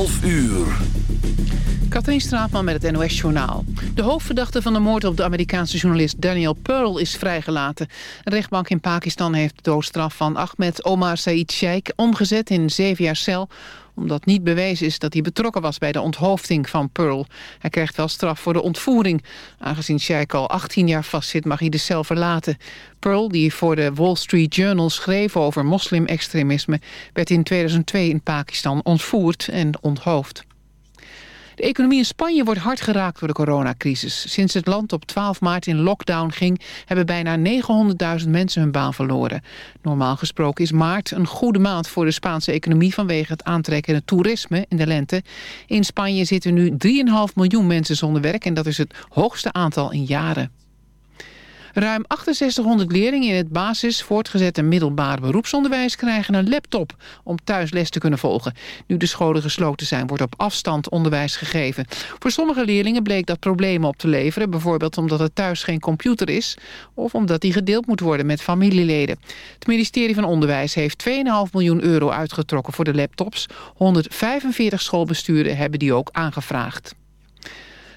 12 uur. Katrien Straatman met het NOS-journaal. De hoofdverdachte van de moord op de Amerikaanse journalist Daniel Pearl is vrijgelaten. Een rechtbank in Pakistan heeft de doodstraf van Ahmed Omar Said Sheikh omgezet in zeven jaar cel omdat niet bewezen is dat hij betrokken was bij de onthoofding van Pearl. Hij krijgt wel straf voor de ontvoering. Aangezien Sheikh al 18 jaar vastzit mag hij de cel verlaten. Pearl, die voor de Wall Street Journal schreef over moslimextremisme... werd in 2002 in Pakistan ontvoerd en onthoofd. De economie in Spanje wordt hard geraakt door de coronacrisis. Sinds het land op 12 maart in lockdown ging... hebben bijna 900.000 mensen hun baan verloren. Normaal gesproken is maart een goede maand voor de Spaanse economie... vanwege het aantrekkende toerisme in de lente. In Spanje zitten nu 3,5 miljoen mensen zonder werk... en dat is het hoogste aantal in jaren. Ruim 6800 leerlingen in het basis, voortgezet en middelbaar beroepsonderwijs krijgen een laptop om thuis les te kunnen volgen. Nu de scholen gesloten zijn, wordt op afstand onderwijs gegeven. Voor sommige leerlingen bleek dat problemen op te leveren, bijvoorbeeld omdat er thuis geen computer is of omdat die gedeeld moet worden met familieleden. Het ministerie van Onderwijs heeft 2,5 miljoen euro uitgetrokken voor de laptops. 145 schoolbesturen hebben die ook aangevraagd.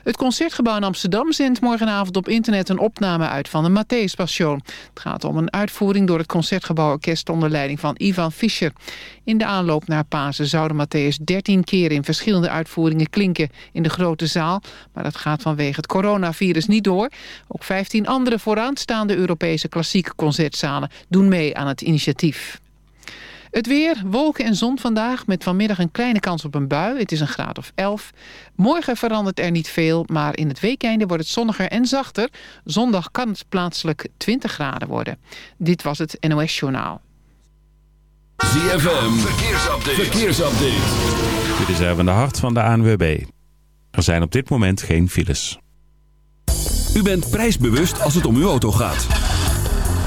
Het Concertgebouw in Amsterdam zendt morgenavond op internet een opname uit van de Matthäus Passion. Het gaat om een uitvoering door het Concertgebouworkest onder leiding van Ivan Fischer. In de aanloop naar Pasen zou de Matthäus 13 keer in verschillende uitvoeringen klinken in de grote zaal. Maar dat gaat vanwege het coronavirus niet door. Ook 15 andere vooraanstaande Europese klassieke concertzalen doen mee aan het initiatief. Het weer, wolken en zon vandaag met vanmiddag een kleine kans op een bui. Het is een graad of 11. Morgen verandert er niet veel, maar in het weekende wordt het zonniger en zachter. Zondag kan het plaatselijk 20 graden worden. Dit was het NOS Journaal. ZFM, verkeersupdate. verkeersupdate. Dit is even de hart van de ANWB. Er zijn op dit moment geen files. U bent prijsbewust als het om uw auto gaat.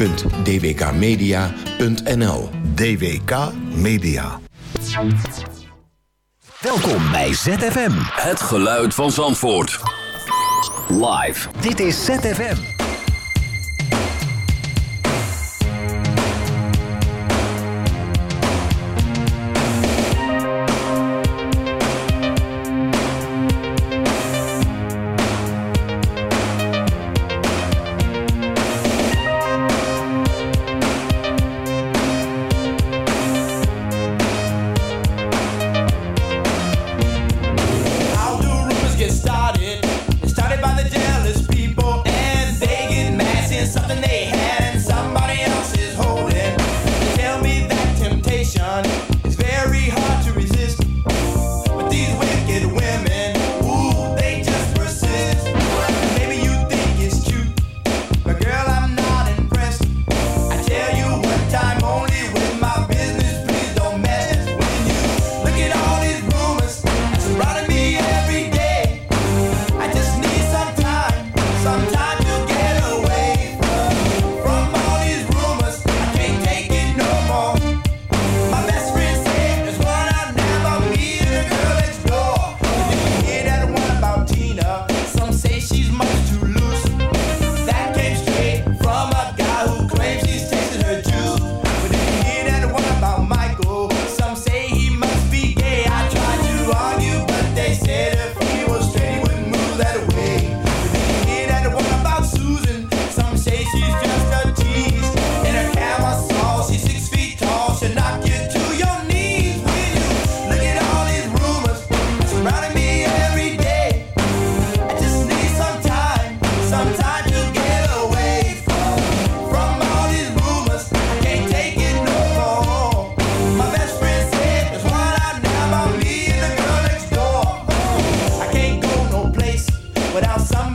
www.dwkmedia.nl DWK Media. Welkom bij ZFM. Het geluid van Zandvoort. Live. Dit is ZFM. without some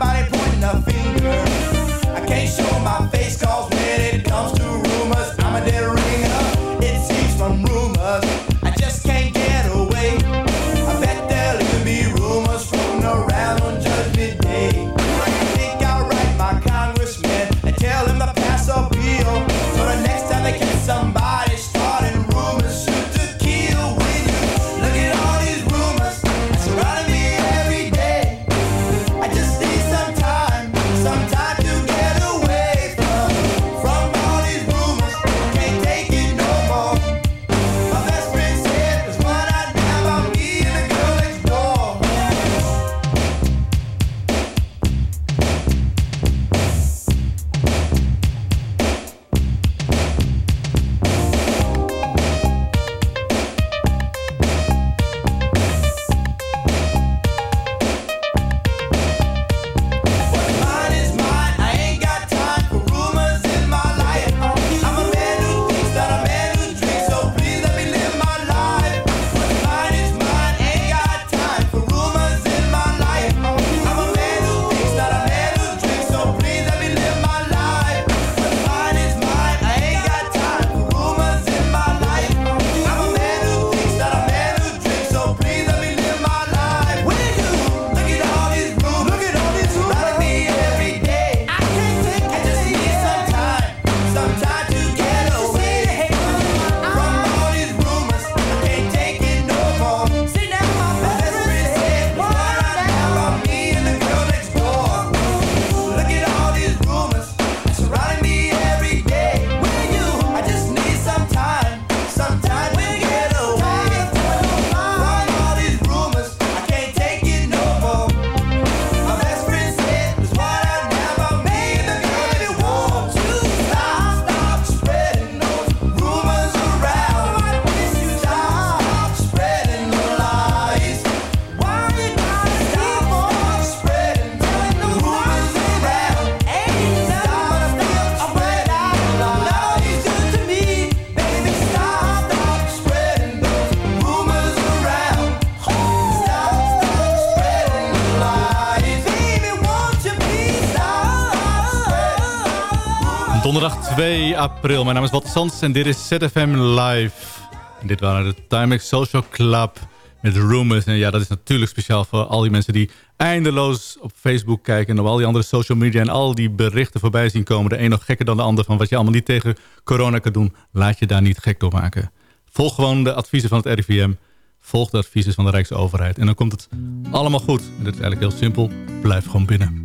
april. Mijn naam is Wat Sans en dit is ZFM Live. En dit waren de Timex Social Club met Rumors. En ja, dat is natuurlijk speciaal voor al die mensen die eindeloos op Facebook kijken... en op al die andere social media en al die berichten voorbij zien komen. De een nog gekker dan de ander van wat je allemaal niet tegen corona kan doen. Laat je daar niet gek door maken. Volg gewoon de adviezen van het RIVM. Volg de adviezen van de Rijksoverheid. En dan komt het allemaal goed. En dat is eigenlijk heel simpel. Blijf gewoon binnen.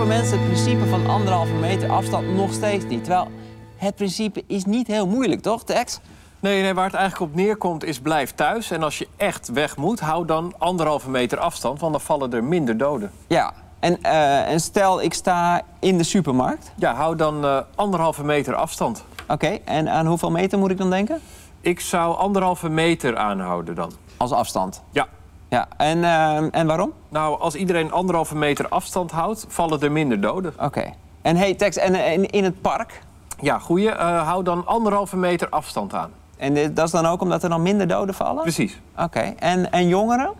snappen mensen het principe van anderhalve meter afstand nog steeds niet. Terwijl het principe is niet heel moeilijk, toch, Tex? Nee, nee, waar het eigenlijk op neerkomt is blijf thuis. En als je echt weg moet, hou dan anderhalve meter afstand. Want dan vallen er minder doden. Ja, en, eh, en stel ik sta in de supermarkt. Ja, hou dan eh, anderhalve meter afstand. Oké, en aan hoeveel meter moet ik dan denken? Ik zou anderhalve meter aanhouden dan. Als afstand? Ja. Ja, en, eh, en waarom? Nou, als iedereen anderhalve meter afstand houdt, vallen er minder doden. Oké. En hey, Tex, en eh, in, het park? Ja, goeie. Eh, hou dan anderhalve meter afstand aan. En dit- dat is dan ook omdat er dan minder doden vallen? Precies. Oké, en, en jongeren?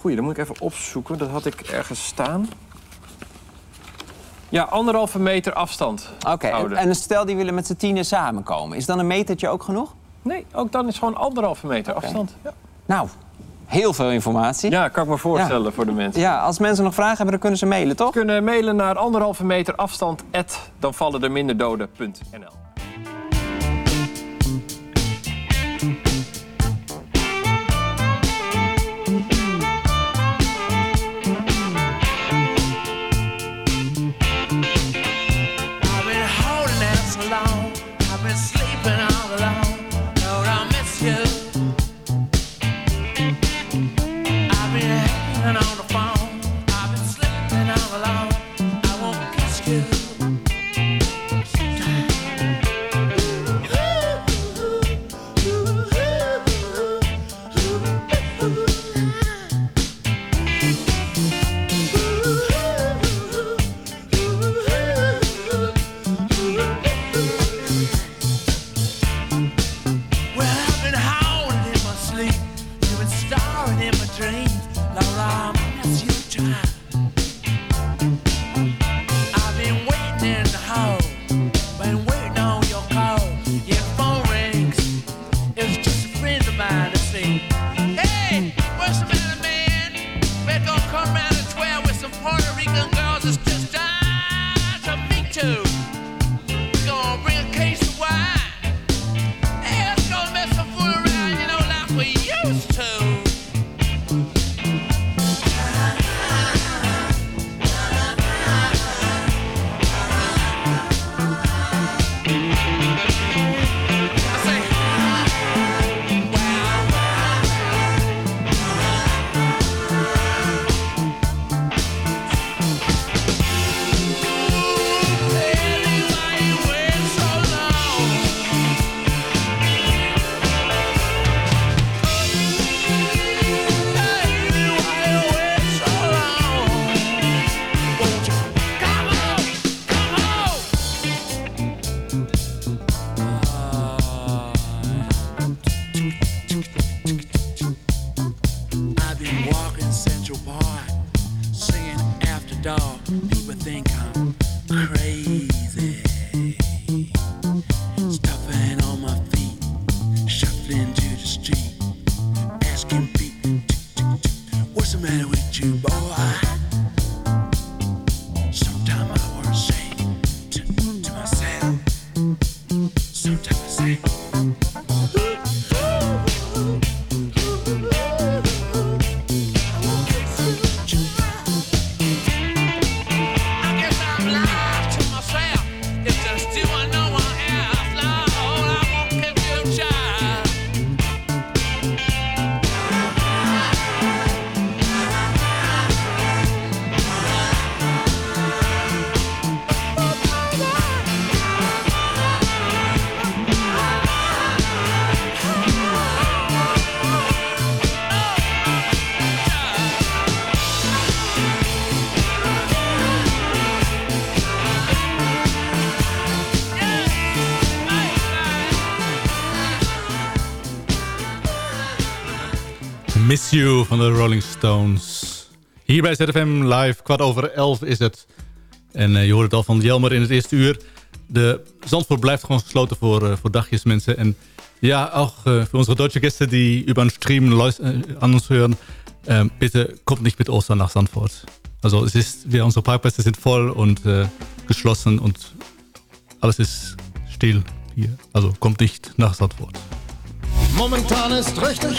Goeie, dat moet ik even opzoeken. Dat had ik ergens staan. Ja, anderhalve meter afstand Oké, en stel die willen met z'n tienen samenkomen. Is dan een metertje ook genoeg? Nee, ook dan is gewoon anderhalve meter afstand. Ja. Nou, heel veel informatie. ja, kan ik me voorstellen Ja. voor de mensen. Ja, als mensen nog vragen hebben, dan kunnen ze mailen, toch? kunnen mailen naar anderhalve meter afstand. at, You van de Rolling Stones. Hier bij ZFM Live, kwart over elf is het. En eh, je hoort het al van Jelmer in het eerste uur. De Zandvoort blijft gewoon gesloten voor, eh, voor dagjes mensen. En ja, ook äh, für unsere deutsche Gäste, die über den Stream leus- äh, an uns hören, ähm, bitte kommt nicht mit Ostern nach Sandford. Also es ist, wir, unsere Parkplätze sind voll und äh, geschlossen und alles ist still hier. Also kommt nicht nach Sandford. Momentan ist richtig,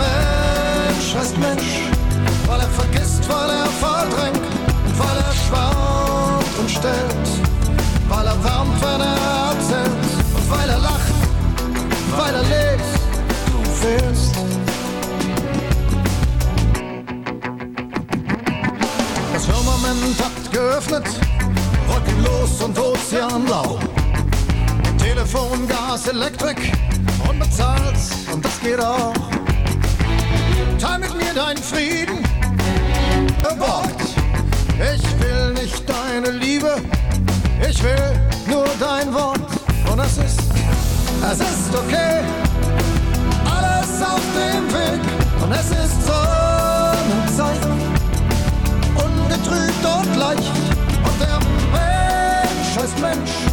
Mensch heißt Mensch, weil er vergisst, weil er verdrängt, weil er schwärmt und stellt, weil er wärmt, wenn er erzählt, und weil er lacht, weil er lebt, du fehlst. Das Firmament hat geöffnet, wolkenlos und ozeanblau. Telefon, Gas, Elektrik und bezahlst und das geht auch. Teil mit mir deinen Frieden, beborgt. Ich will nicht deine Liebe, ich will nur dein Wort. Und es ist, es ist okay, alles auf dem Weg. Und es ist Sonnenzeit, ungetrübt und leicht. Und der Mensch heißt Mensch,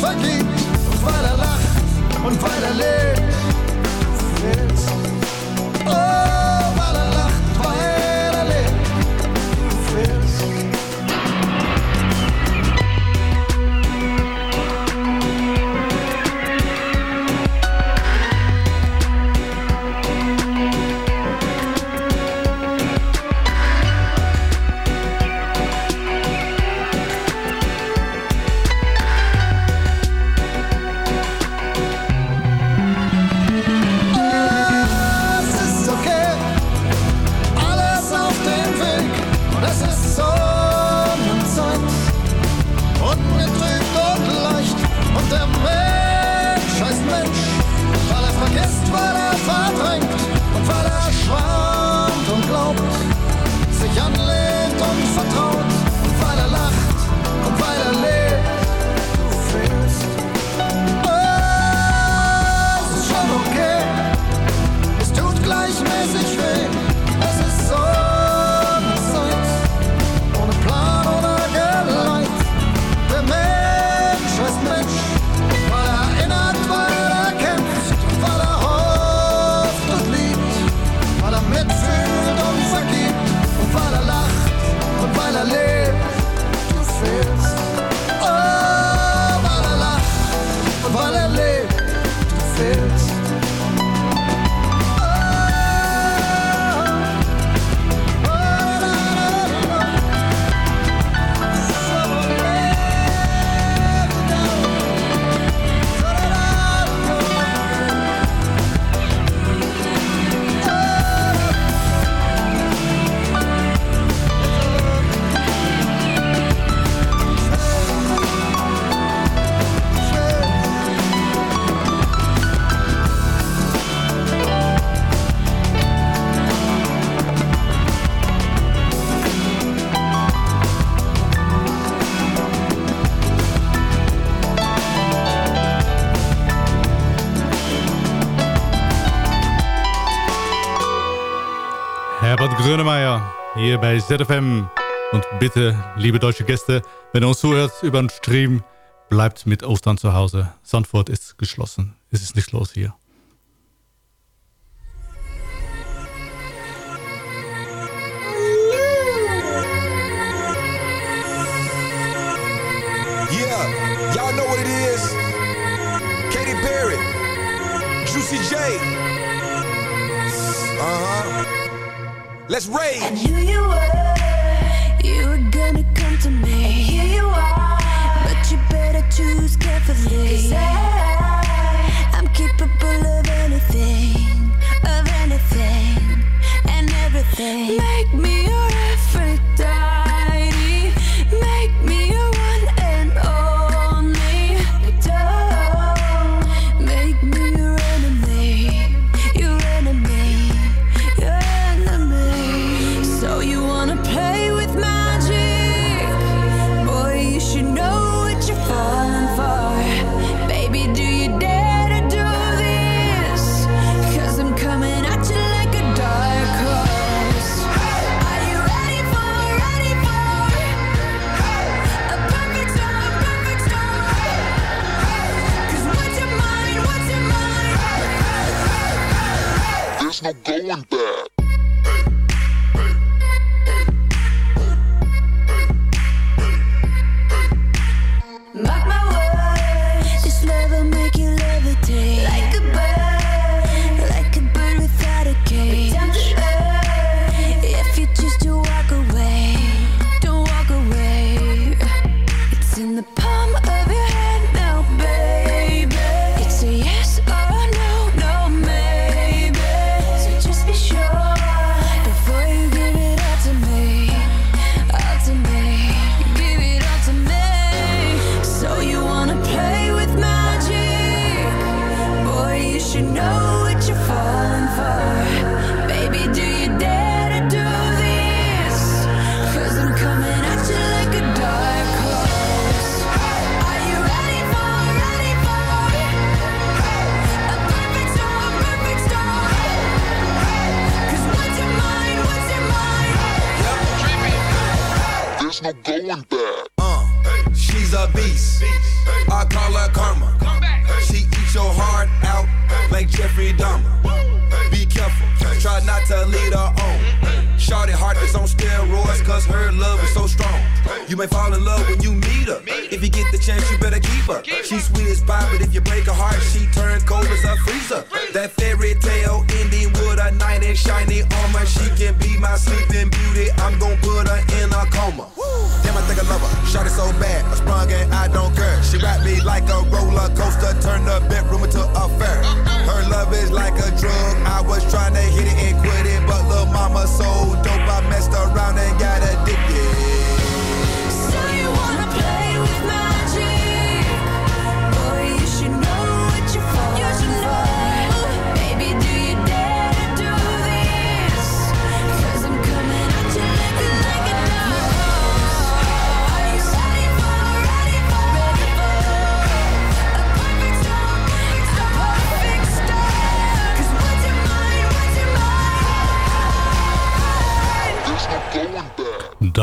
mitfühlt und weil er lacht. Und weil er lebt. Oh, Grönemeyer hier bei ZFM. Und bitte, liebe deutsche Gäste, wenn ihr uns zuhört über den Stream, bleibt mit Ostern zu Hause. Sandford ist geschlossen. Es ist nichts los hier. Yeah, y'all know what it is. Katy Perry, Juicy J. Uh-huh. Let's rage. You were, you were gonna come to me. And here you are, but you better choose carefully. Cause I, I'm capable of anything, of anything, and everything. born.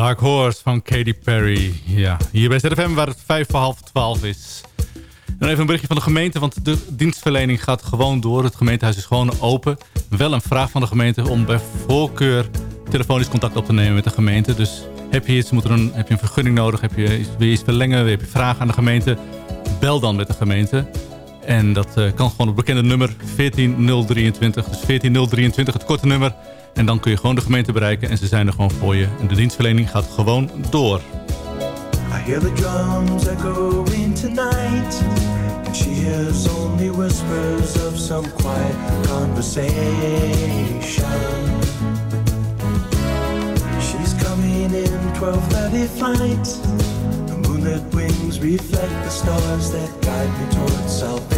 Dark Horse van Katy Perry. Ja, hier bij ZFM waar het vijf voor half twaalf is. En even een berichtje van de gemeente, want de dienstverlening gaat gewoon door. Het gemeentehuis is gewoon open. Wel een vraag van de gemeente om bij voorkeur telefonisch contact op te nemen met de gemeente. Dus heb je iets, moet er een, heb je een vergunning nodig, heb je, wil je iets verlengen, heb je vragen aan de gemeente, bel dan met de gemeente. En dat eh, kan gewoon op het bekende nummer 14023. Dus 14023, het korte nummer. En dan kun je gewoon de gemeente bereiken en ze zijn er gewoon voor je. En de dienstverlening gaat gewoon door. I hear the drums echoing tonight, and she hears only whispers of some quiet conversation. She's coming in 12:30 flight. The moonlit wings reflect the stars that guide me towards salvation.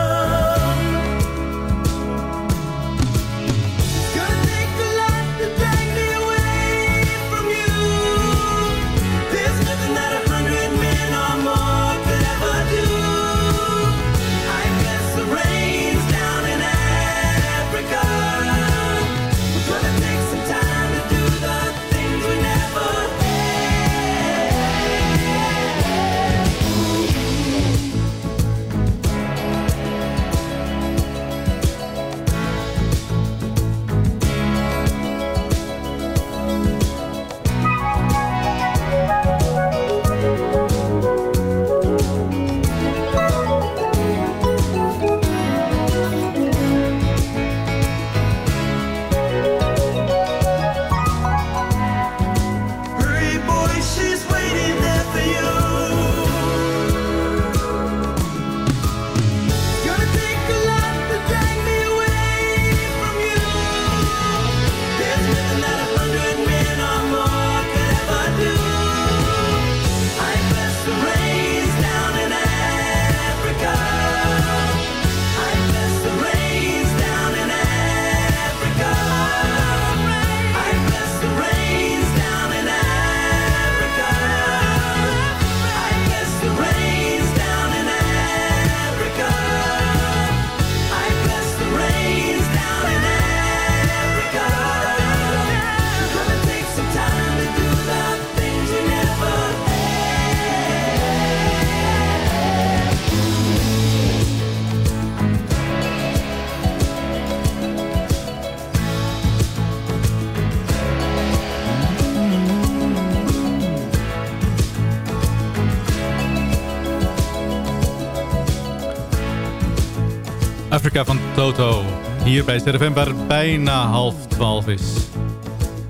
Hier bij ZFM waar het bijna half twaalf is.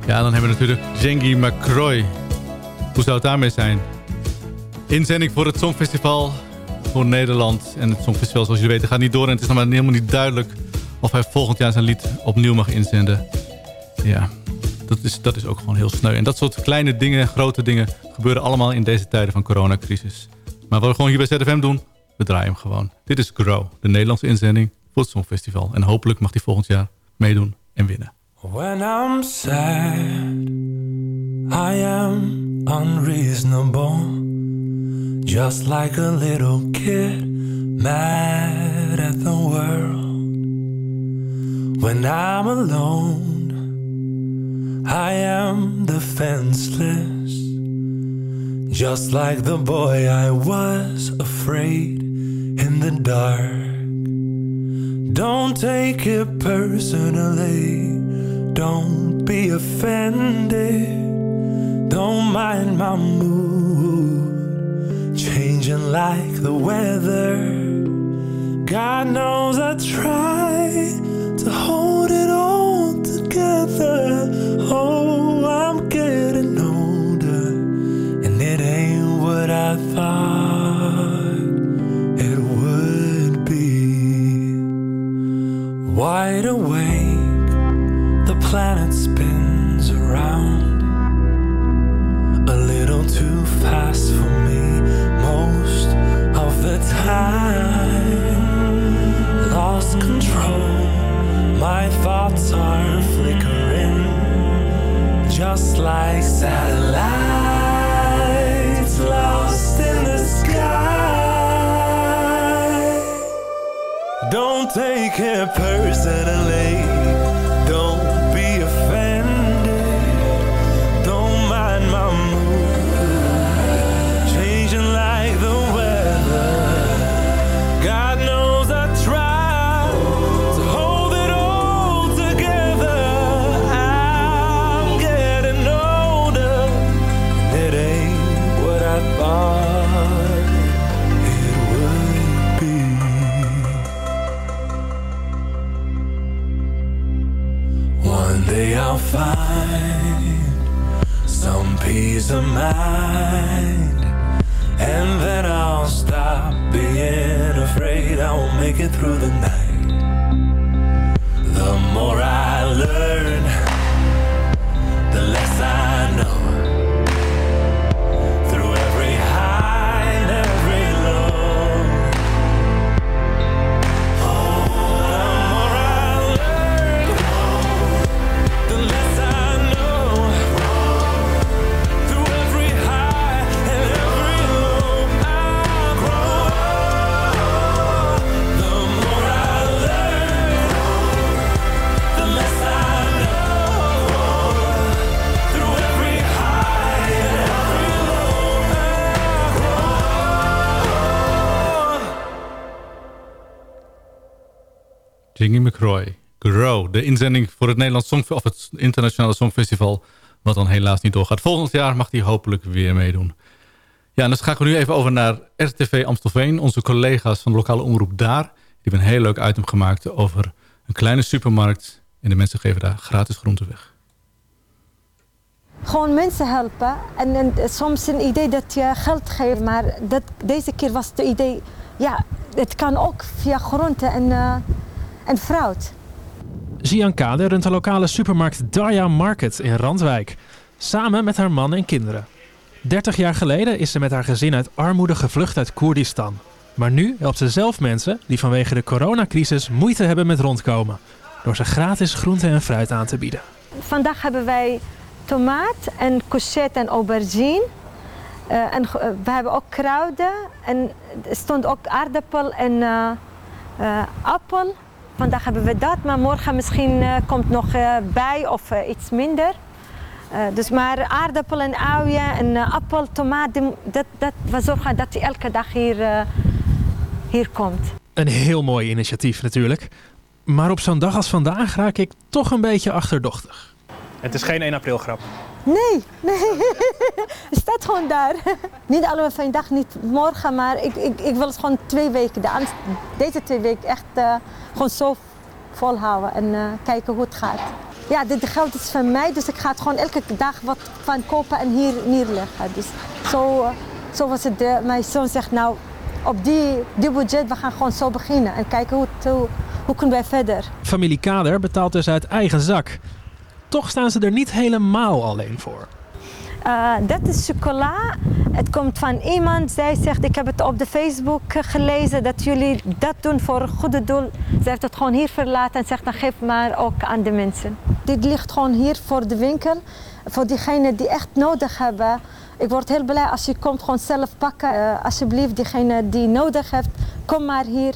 Ja, dan hebben we natuurlijk Jengi McCroy. Hoe zou het daarmee zijn? Inzending voor het Songfestival voor Nederland. En het Songfestival, zoals jullie weten, gaat niet door. En het is nog maar helemaal niet duidelijk of hij volgend jaar zijn lied opnieuw mag inzenden. Ja, dat is, dat is ook gewoon heel sneu. En dat soort kleine dingen, grote dingen... gebeuren allemaal in deze tijden van coronacrisis. Maar wat we gewoon hier bij ZFM doen, we draaien hem gewoon. Dit is Grow, de Nederlandse inzending voor het Songfestival. En hopelijk mag hij volgend jaar meedoen en winnen. When I'm sad, I am unreasonable. Just like a little kid mad at the world. When I'm alone, I am defenseless. Just like the boy I was afraid in the dark. Don't take it personally. Don't be offended. Don't mind my mood. Changing like the weather. God knows I try planet spins around a little too fast for me most of the time. Lost control, my thoughts are flickering just like satellites lost in the sky. Don't take it personally. Peace of mind. And then I'll stop being afraid I won't make it through the night. The more I learn, the less I know. Jingy McCroy. Grow, de inzending voor het Nederlands of het Internationale Songfestival, wat dan helaas niet doorgaat. Volgend jaar mag hij hopelijk weer meedoen. Ja, en dan schakelen we nu even over naar RTV Amstelveen. Onze collega's van de lokale omroep daar, die hebben een heel leuk item gemaakt over een kleine supermarkt. En de mensen geven daar gratis groenten weg. Gewoon mensen helpen. En, en soms een idee dat je geld geeft. Maar dat, deze keer was het idee, ja, het kan ook via groenten en, eh, en fruit. Jian Kade runt de lokale supermarkt Darja Market in Randwijk. Samen met haar man en kinderen. 30 jaar geleden is ze met haar gezin uit armoede gevlucht uit Koerdistan. Maar nu helpt ze zelf mensen die vanwege de coronacrisis moeite hebben met rondkomen. Door ze gratis groente en fruit aan te bieden. Vandaag hebben wij tomaat en courgette en aubergine. Eh, en eh, we hebben ook kruiden. En er stond ook aardappel en eh, appel. Vandaag hebben we dat, maar morgen misschien eh, komt nog eh, bij of eh, iets minder. Eh, dus maar aardappel en uien en appel, tomaat, die- dat, dat, we zorgen dat hij elke dag hier, eh, hier komt. Een heel mooi initiatief natuurlijk. Maar op zo'n dag als vandaag raak ik toch een beetje achterdochtig. Het is geen 1 april grap. Nee, nee. Het staat gewoon daar. Niet allemaal vandaag, niet morgen, maar ik, ik, ik wil het gewoon twee weken. De, deze twee weken echt eh, gewoon zo volhouden en eh, kijken hoe het gaat. Ja, dit geld is van mij, dus ik ga het gewoon elke dag wat van kopen en hier neerleggen. Dus zo, eh, zo was het. eh, mijn zoon zegt nou, op die, die budget, we gaan gewoon zo beginnen en kijken hoe, hoe, hoe kunnen wij verder. Familie Kader betaalt dus uit eigen zak. Toch staan ze er niet helemaal alleen voor. Eh, dat is chocola. Het komt van iemand. Zij zegt, ik heb het op de Facebook gelezen dat jullie dat doen voor een goede doel. Zij heeft het gewoon hier verlaten en zegt, dan geef maar ook aan de mensen. Dit ligt gewoon hier voor de winkel. Voor diegenen die echt nodig hebben. Ik word heel blij als je komt gewoon zelf pakken. Eh, alsjeblieft, diegene die nodig heeft, kom maar hier.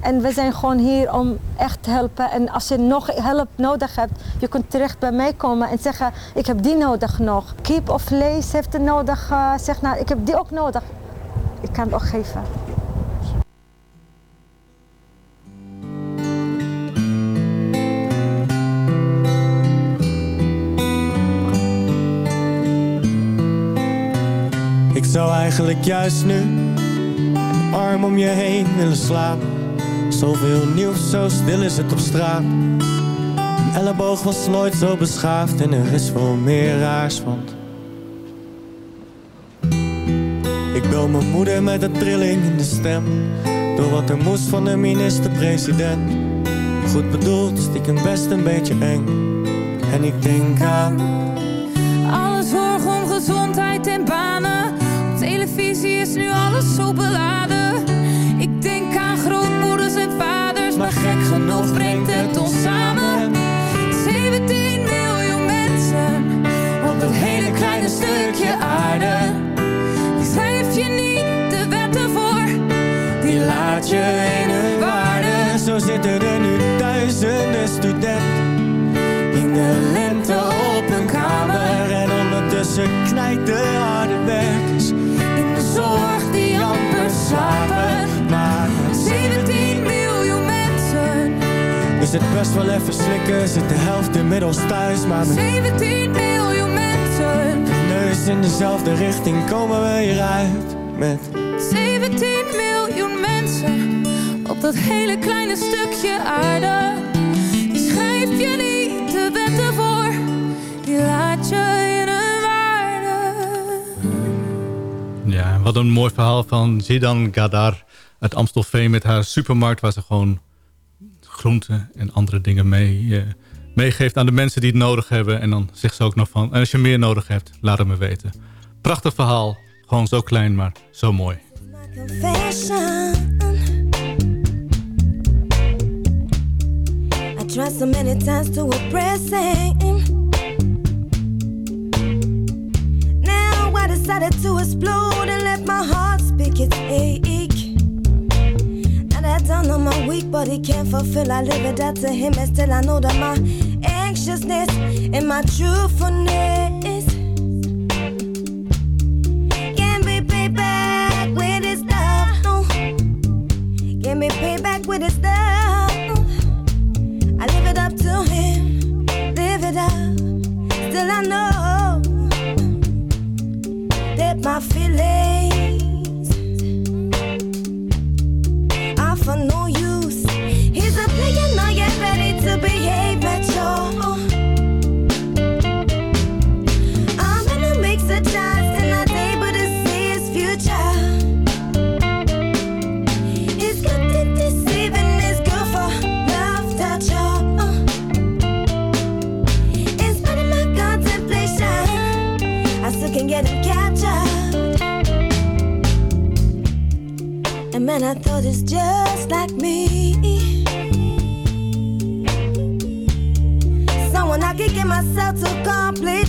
En we zijn gewoon hier om echt te helpen. En als je nog hulp nodig hebt, je kunt terecht bij mij komen en zeggen: Ik heb die nodig nog. Kip of vlees heeft het nodig. eh, zeg nou, ik heb die ook nodig. Ik kan het ook geven. Ik zou eigenlijk juist nu een arm om je heen willen slapen. Zoveel nieuws, zo stil is het op straat. Een elleboog was nooit zo beschaafd en er is wel meer raars, want... Ik bel mijn moeder met een trilling in de stem. Door wat er moest van de minister-president. Goed bedoeld, stiekem best een beetje eng. En ik denk aan... Alle zorg om gezondheid en banen. Op televisie is nu alles zo wel even slikken. Zit de helft inmiddels thuis, maar met 17 miljoen mensen. neus in dezelfde richting komen we hieruit. Met 17 miljoen mensen op dat hele kleine stukje aarde. Die schrijf je niet de wetten voor, die laat je in een waarde. Ja, wat een mooi verhaal van Zidan Gadar uit Amstelveen met haar supermarkt... waar ze gewoon en andere dingen mee, eh, meegeeft aan de mensen die het nodig hebben. En dan zegt ze ook nog van, en als je meer nodig hebt, laat het me weten. Prachtig verhaal, gewoon zo klein, maar zo mooi. decided to explode and let my heart speak its. Don't know my weak, but can't fulfill. I live it out to him, and still I know that my anxiousness and my truthfulness can be paid back with his love. No. Can be paid back with his love. I live it up to him, live it up. Still I know that my feelings I thought it's just like me. Someone I can get myself to completely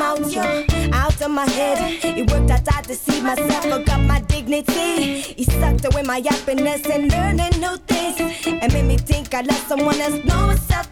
out, yeah, out of my head. It worked out, I deceived myself, forgot my dignity. He sucked away my happiness and learning new things. And made me think I love someone else. No, self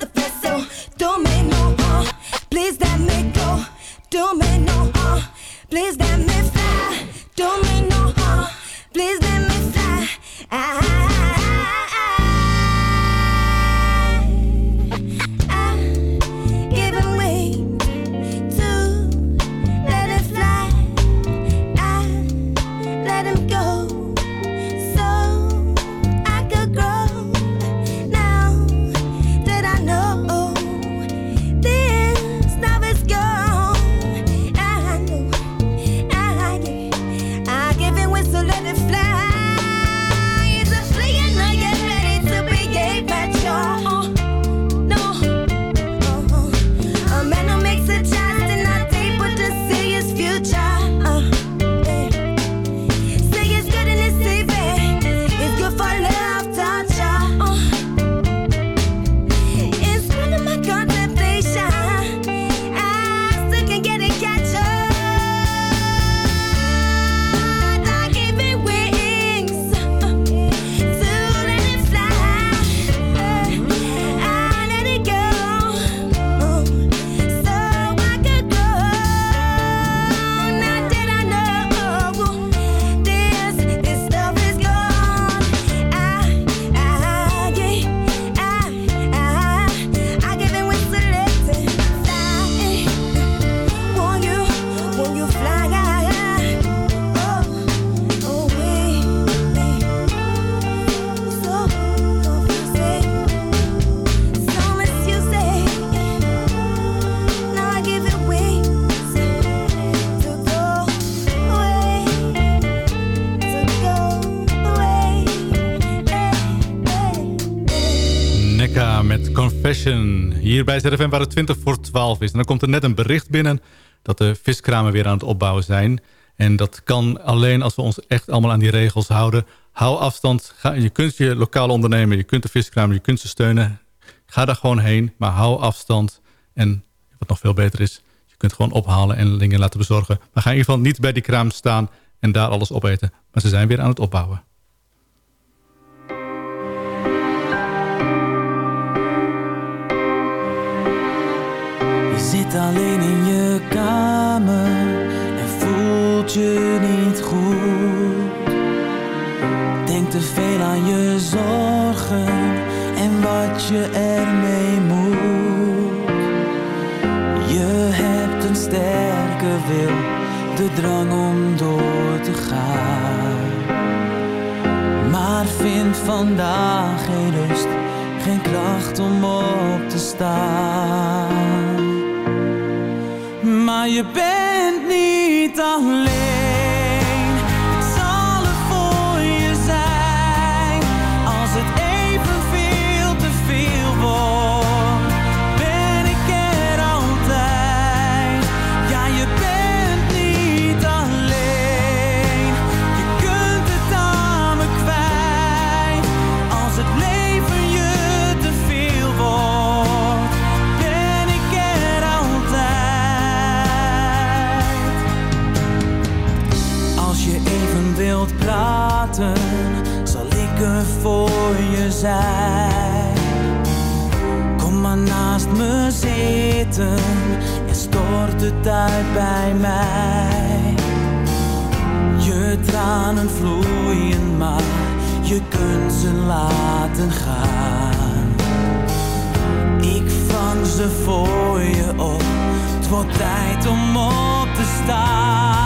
met Confession. Hier bij ZFM waar het 20 voor 12 is. En dan komt er net een bericht binnen dat de viskramen weer aan het opbouwen zijn. En dat kan alleen als we ons echt allemaal aan die regels houden. Hou afstand. Ga, je kunt je lokale ondernemen, je kunt de viskramen, je kunt ze steunen. Ga daar gewoon heen, maar hou afstand. En wat nog veel beter is, je kunt gewoon ophalen en dingen laten bezorgen. Maar ga in ieder geval niet bij die kraam staan en daar alles opeten. Maar ze zijn weer aan het opbouwen. Zit alleen in je kamer en voelt je niet goed. Denk te veel aan je zorgen en wat je ermee moet. Je hebt een sterke wil, de drang om door te gaan. Maar vind vandaag geen rust, geen kracht om op te staan. Maar je bent niet alleen. Voor je zijn. Kom maar naast me zitten en stort het uit bij mij. Je tranen vloeien, maar je kunt ze laten gaan. Ik vang ze voor je op, het wordt tijd om op te staan.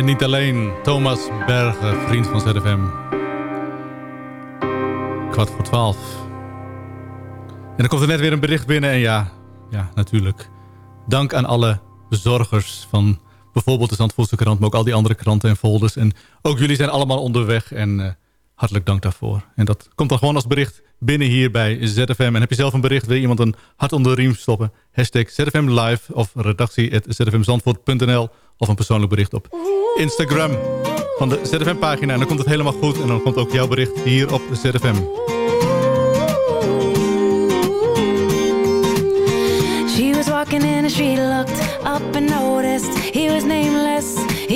Ben niet alleen. Thomas Bergen, vriend van ZFM. Kwart voor twaalf. En dan komt er net weer een bericht binnen. En ja, ja, natuurlijk. Dank aan alle bezorgers van bijvoorbeeld de Zandvoortse krant... maar ook al die andere kranten en folders. En ook jullie zijn allemaal onderweg. En eh, hartelijk dank daarvoor. En dat komt dan gewoon als bericht binnen hier bij ZFM. En heb je zelf een bericht, wil je iemand een hart onder de riem stoppen? Hashtag ZFM Live of redactie.zfmzandvoort.nl of een persoonlijk bericht op Instagram van de ZFM-pagina. En dan komt het helemaal goed. En dan komt ook jouw bericht hier op ZFM. She was walking in and she looked up and noticed he was nameless,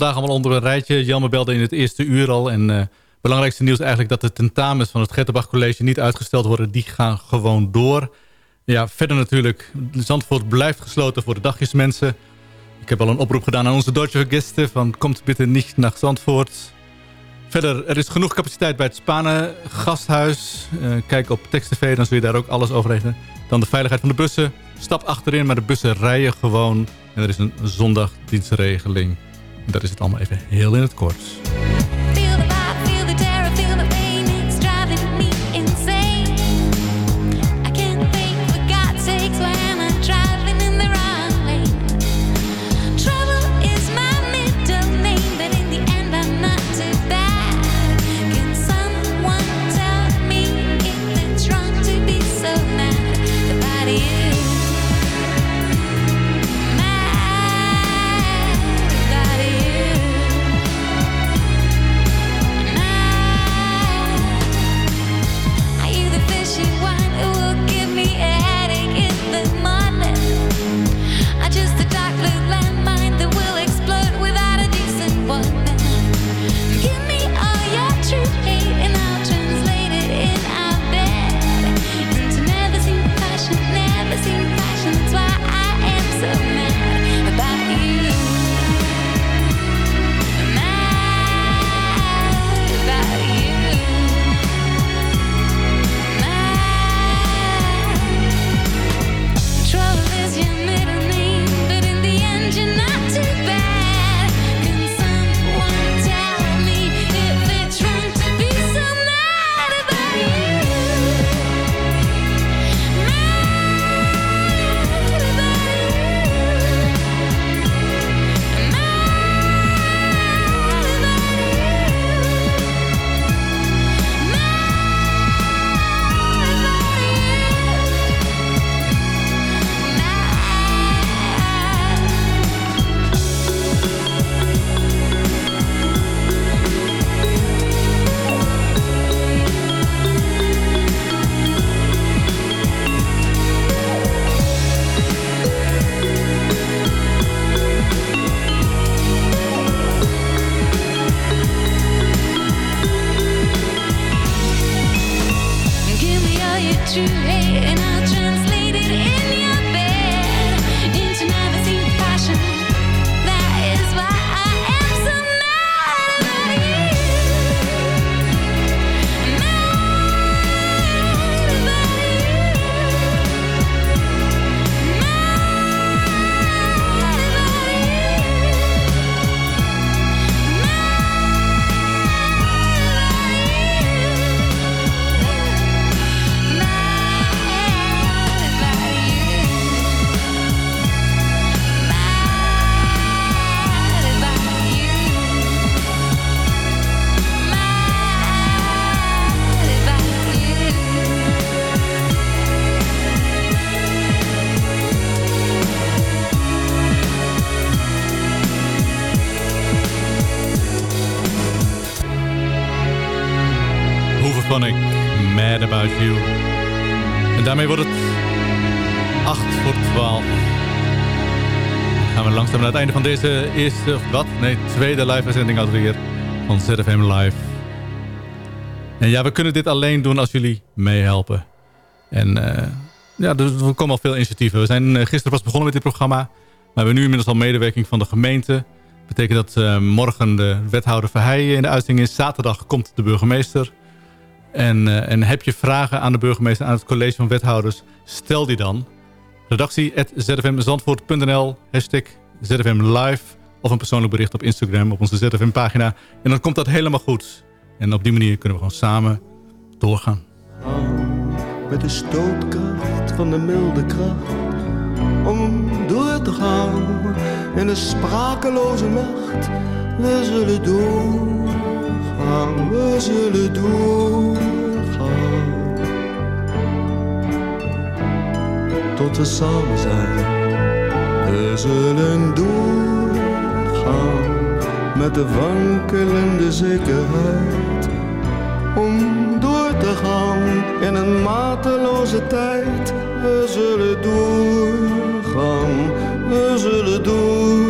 vandaag allemaal onder een rijtje. Jelme belde in het eerste uur al. En eh belangrijkste nieuws eigenlijk dat de tentamens van het Gettenbach College niet uitgesteld worden. Die gaan gewoon door. Ja, verder natuurlijk. Zandvoort blijft gesloten voor de dagjesmensen. Ik heb al een oproep gedaan aan onze Deutsche Gäste van komt bitte niet naar Zandvoort. Verder, er is genoeg capaciteit bij het Spanen gasthuis. Eh, kijk op TextTV, dan zul je daar ook alles over weten. Dan de veiligheid van de bussen. Stap achterin, maar de bussen rijden gewoon. En er is een zondagdienstregeling. Dat is het allemaal even heel in het kort. Symphonic, Mad About You. En daarmee wordt het 8 voor 12. Dan gaan we langzaam naar het einde van deze eerste, of wat? Nee, tweede live-uitzending alweer van ZFM Live. En ja, we kunnen dit alleen doen als jullie meehelpen. En eh, ja, dus er komen al veel initiatieven. We zijn eh, gisteren pas begonnen met dit programma. Maar we hebben nu inmiddels al medewerking van de gemeente. Betekent dat eh, morgen de wethouder Verheijen in de uitzending is. Zaterdag komt de burgemeester. En, eh, en heb je vragen aan de burgemeester, aan het college van wethouders, stel die dan. Redactie zfmzandvoort.nl, hashtag ZFM Live of een persoonlijk bericht op Instagram op onze ZFM pagina. En dan komt dat helemaal goed. En op die manier kunnen we gewoon samen doorgaan. met de stootkracht van de milde kracht om door te gaan in de sprakeloze nacht. We zullen doorgaan, we zullen doorgaan tot we samen zijn. We zullen doorgaan met de wankelende zekerheid om door te gaan in een mateloze tijd. We zullen doorgaan, we zullen doorgaan.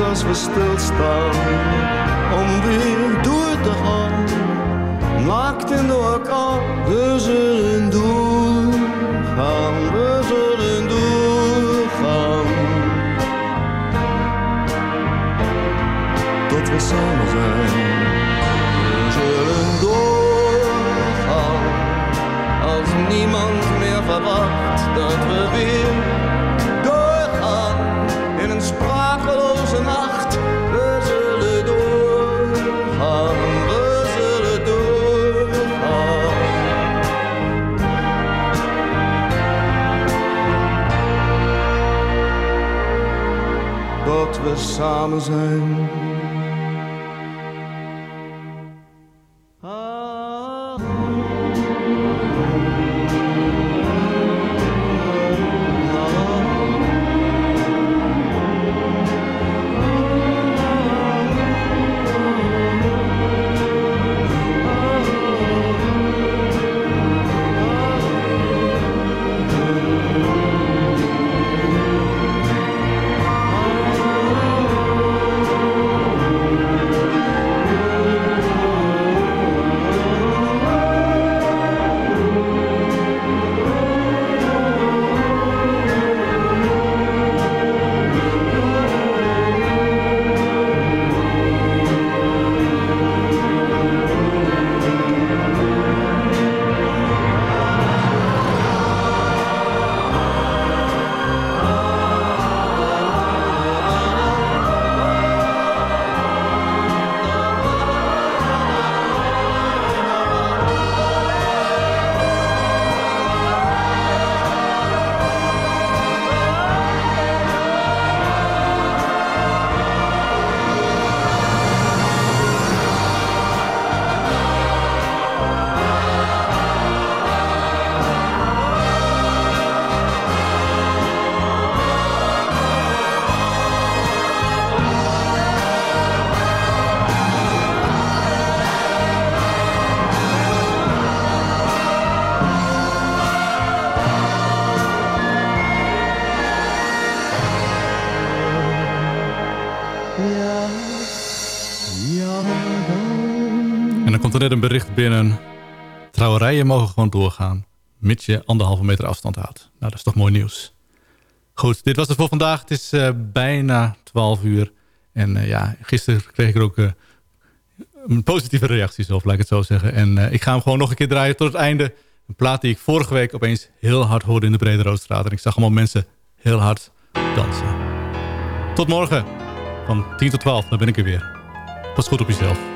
Als we stilstaan, om weer door te gaan. Naakt in de we zullen doorgaan, we zullen doorgaan. Tot we samen zijn, we zullen doorgaan. Als niemand meer verwacht dat we weer Dat we bericht binnen. Trouwerijen mogen gewoon doorgaan, mits je anderhalve meter afstand houdt. Nou, dat is toch mooi nieuws. Goed, dit was het voor vandaag. Het is eh, bijna 12 uur. En eh, ja, gisteren kreeg ik er ook eh, een positieve reacties op, laat ik het zo zeggen. En ik ga hem gewoon nog een keer draaien tot het einde. Een plaat die ik vorige week opeens heel hard hoorde in de Brede Roodstraat. En ik zag allemaal mensen heel hard dansen. Tot morgen. Van 10 tot 12, dan ben ik er weer. Pas goed op jezelf.